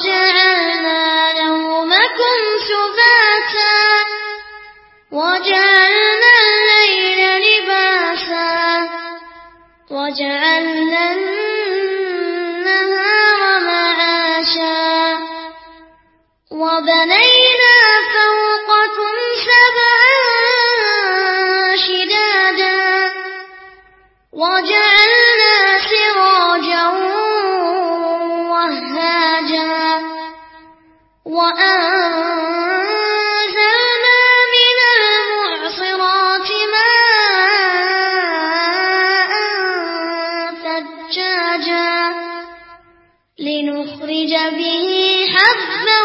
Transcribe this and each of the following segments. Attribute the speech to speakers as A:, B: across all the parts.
A: وجعلنا نومكم سباتا. وجعلنا الليل لباسا. وجعلنا النهار معاشا. وبنينا فوقكم سبعا شدادا. وجعلنا سراجا من المعصرات ماء ثجاجا لنخرج به حبا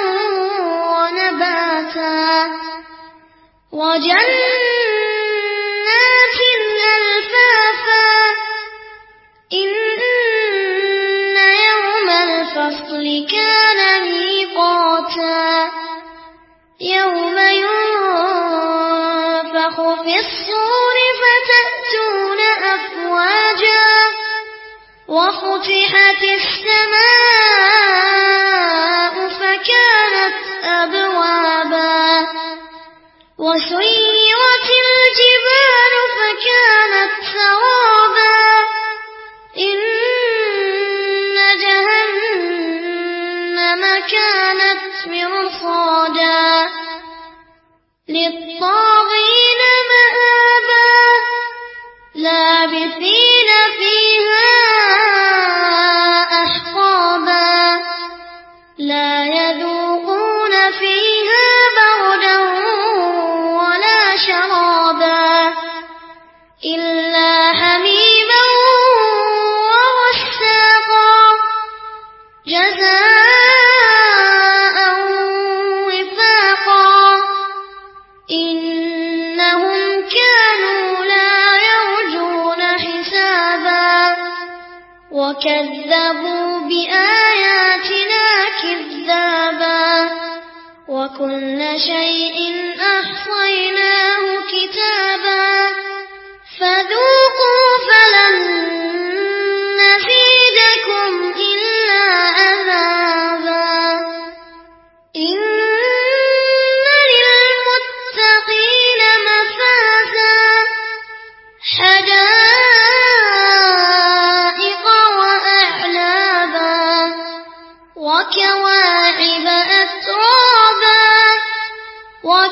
A: ونباتا وجنات ألفافا إن يوم الفصل كان ينفخ في الصور فتأتون أفواجا وفتحت السماء فكانت أبوابا وسيرت الجبال فكانت سرابا إن جهنم كانت مرصادا للطاغين وكذبوا بآياتنا كذابا وكل شيء أحصيناه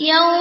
A: يوم